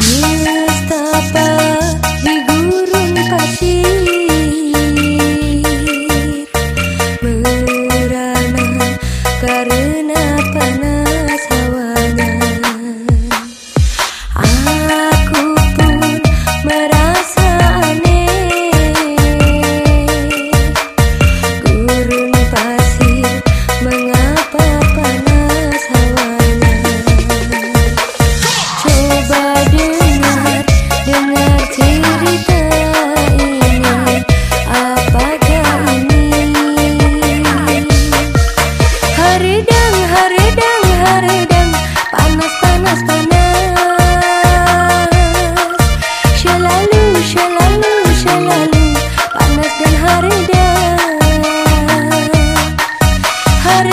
nhiều Get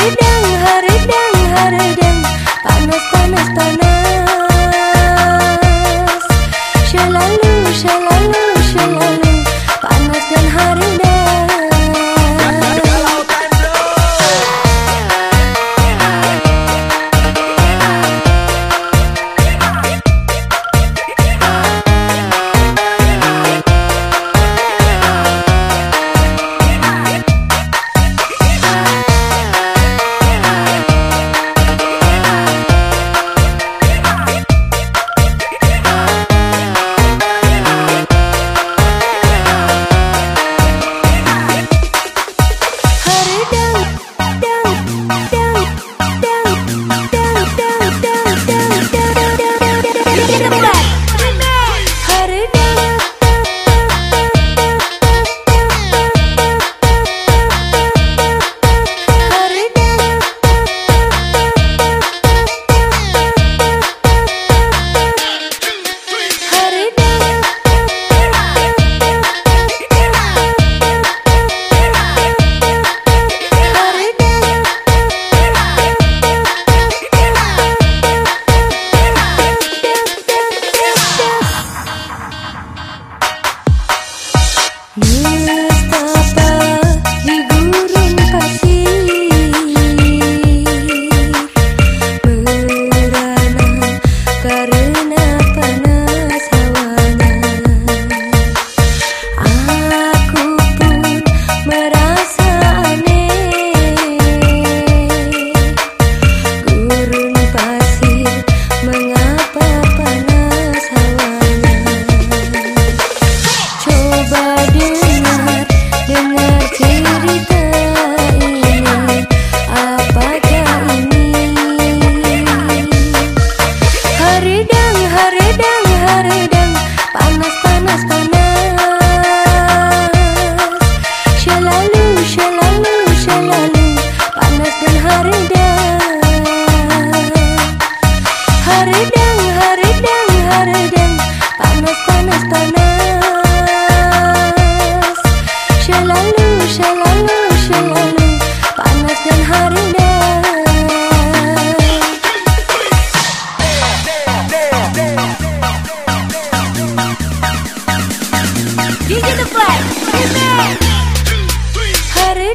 back! Mưa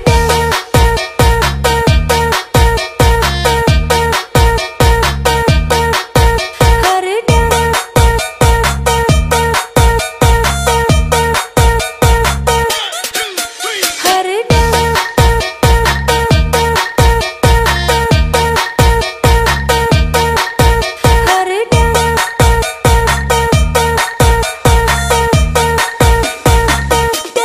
day